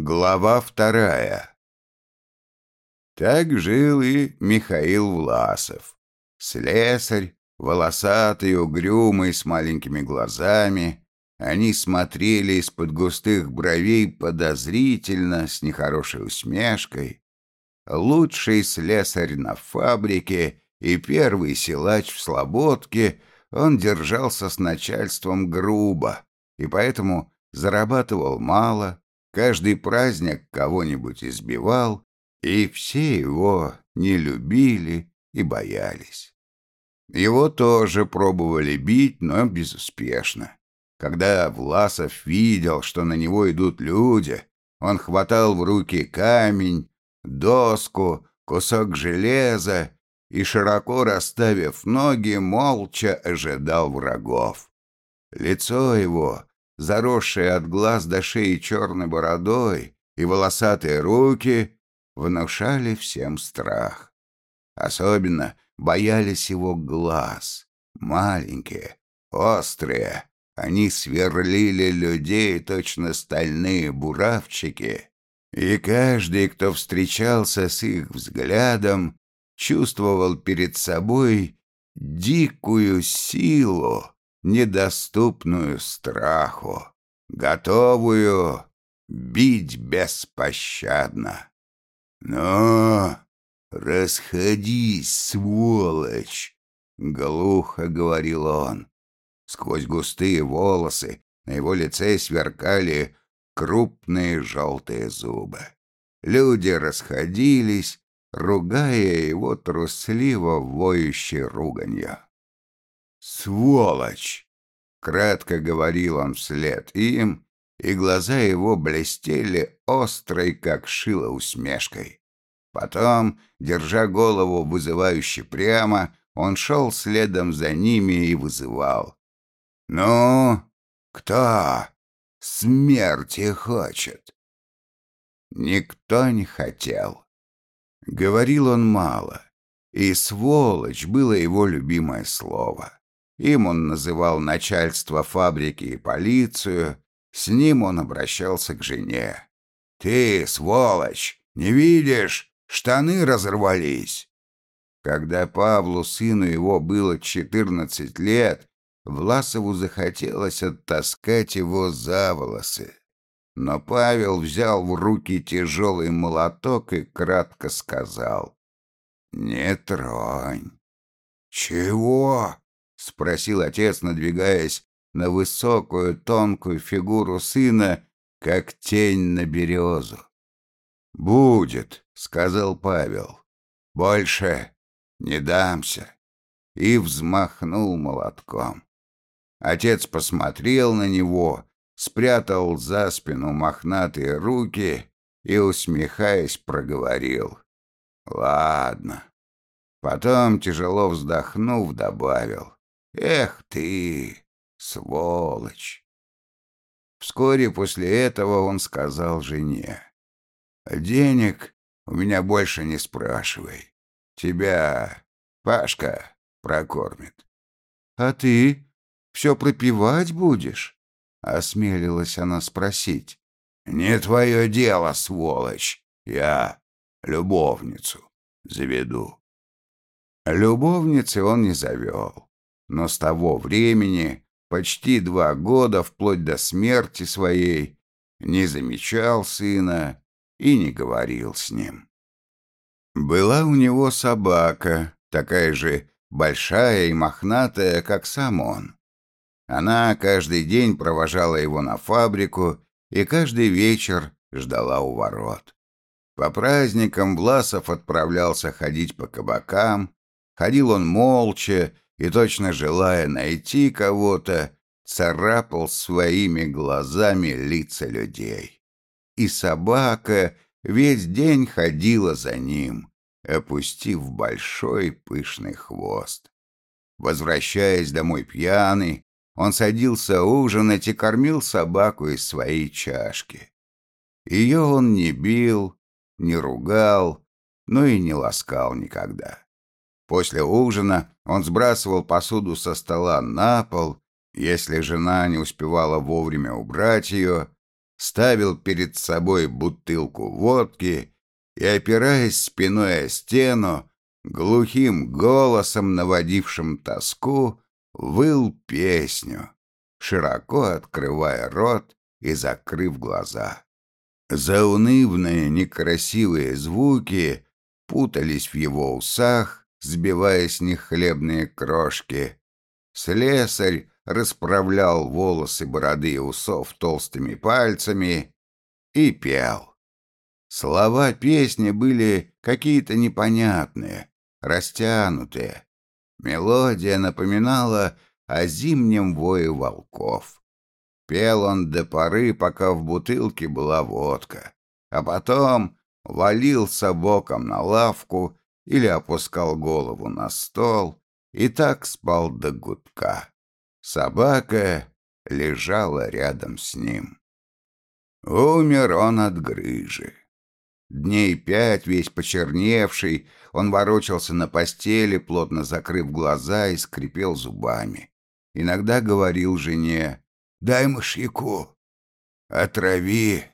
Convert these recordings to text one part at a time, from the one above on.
Глава вторая Так жил и Михаил Власов. Слесарь, волосатый, угрюмый, с маленькими глазами. Они смотрели из-под густых бровей подозрительно, с нехорошей усмешкой. Лучший слесарь на фабрике и первый силач в Слободке, он держался с начальством грубо, и поэтому зарабатывал мало, Каждый праздник кого-нибудь избивал, и все его не любили и боялись. Его тоже пробовали бить, но безуспешно. Когда Власов видел, что на него идут люди, он хватал в руки камень, доску, кусок железа и, широко расставив ноги, молча ожидал врагов. Лицо его заросшие от глаз до шеи черной бородой, и волосатые руки внушали всем страх. Особенно боялись его глаз, маленькие, острые. Они сверлили людей, точно стальные буравчики, и каждый, кто встречался с их взглядом, чувствовал перед собой дикую силу, недоступную страху, готовую бить беспощадно. «Ну, расходись, сволочь!» — глухо говорил он. Сквозь густые волосы на его лице сверкали крупные желтые зубы. Люди расходились, ругая его трусливо воющей руганью. «Сволочь!» — кратко говорил он вслед им, и глаза его блестели острой, как шило усмешкой. Потом, держа голову вызывающе прямо, он шел следом за ними и вызывал. «Ну, кто смерти хочет?» Никто не хотел. Говорил он мало, и «сволочь» было его любимое слово. Им он называл начальство фабрики и полицию, с ним он обращался к жене. «Ты, сволочь, не видишь? Штаны разорвались!» Когда Павлу, сыну его, было четырнадцать лет, Власову захотелось оттаскать его за волосы. Но Павел взял в руки тяжелый молоток и кратко сказал «Не тронь». «Чего?» — спросил отец, надвигаясь на высокую тонкую фигуру сына, как тень на березу. «Будет», — сказал Павел. «Больше не дамся». И взмахнул молотком. Отец посмотрел на него, спрятал за спину мохнатые руки и, усмехаясь, проговорил. «Ладно». Потом, тяжело вздохнув, добавил. Эх ты, сволочь! Вскоре после этого он сказал жене. «Денег у меня больше не спрашивай. Тебя Пашка прокормит». «А ты все пропивать будешь?» — осмелилась она спросить. «Не твое дело, сволочь. Я любовницу заведу». Любовницы он не завел но с того времени, почти два года, вплоть до смерти своей, не замечал сына и не говорил с ним. Была у него собака, такая же большая и мохнатая, как сам он. Она каждый день провожала его на фабрику и каждый вечер ждала у ворот. По праздникам Власов отправлялся ходить по кабакам, ходил он молча и, точно желая найти кого-то, царапал своими глазами лица людей. И собака весь день ходила за ним, опустив большой пышный хвост. Возвращаясь домой пьяный, он садился ужинать и кормил собаку из своей чашки. Ее он не бил, не ругал, но и не ласкал никогда. После ужина он сбрасывал посуду со стола на пол, если жена не успевала вовремя убрать ее, ставил перед собой бутылку водки и, опираясь спиной о стену, глухим голосом, наводившим тоску, выл песню, широко открывая рот и закрыв глаза. Заунывные, некрасивые звуки путались в его усах, сбивая с них хлебные крошки. Слесарь расправлял волосы, бороды и усов толстыми пальцами и пел. Слова песни были какие-то непонятные, растянутые. Мелодия напоминала о зимнем вое волков. Пел он до поры, пока в бутылке была водка, а потом валился боком на лавку или опускал голову на стол и так спал до гудка. Собака лежала рядом с ним. Умер он от грыжи. Дней пять, весь почерневший, он ворочался на постели, плотно закрыв глаза и скрипел зубами. Иногда говорил жене Дай мышьяку. Отрави.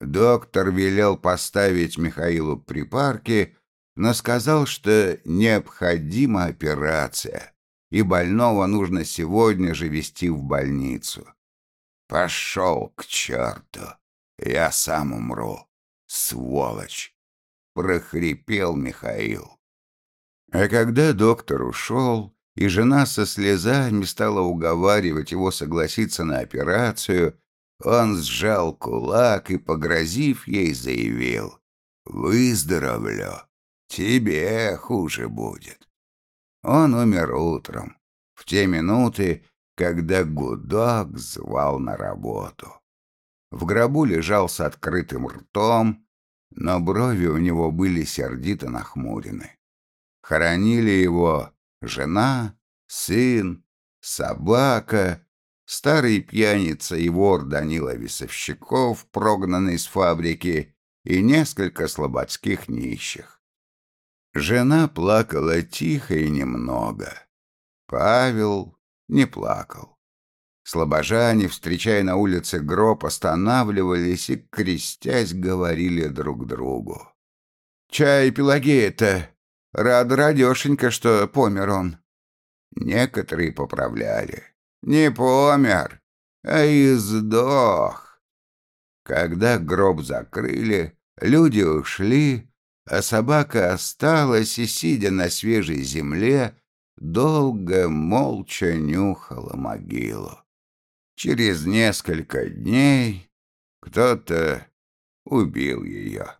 Доктор велел поставить Михаилу припарки, но сказал, что необходима операция, и больного нужно сегодня же везти в больницу. Пошел к черту, я сам умру, сволочь, прохрипел Михаил. А когда доктор ушел, и жена со слезами стала уговаривать его согласиться на операцию, он сжал кулак и, погрозив ей, заявил «Выздоровлю, тебе хуже будет». Он умер утром, в те минуты, когда гудок звал на работу. В гробу лежал с открытым ртом, но брови у него были сердито нахмурены. Хоронили его жена, сын, собака, старый пьяница и вор Данила Весовщиков, прогнанный с фабрики, и несколько слободских нищих. Жена плакала тихо и немного. Павел не плакал. Слобожане, встречая на улице гроб, останавливались и, крестясь, говорили друг другу. «Чай Пелагея-то Рад радешенько, что помер он. Некоторые поправляли. Не помер, а и сдох. Когда гроб закрыли, люди ушли, а собака осталась и, сидя на свежей земле, долго молча нюхала могилу. Через несколько дней кто-то убил ее.